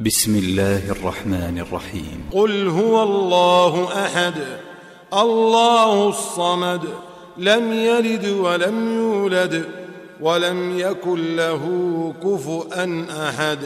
بسم الله الرحمن الرحيم. قل هو الله أحد الله الصمد لم يلد ولم يولد ولم يكن له كفؤا أحد.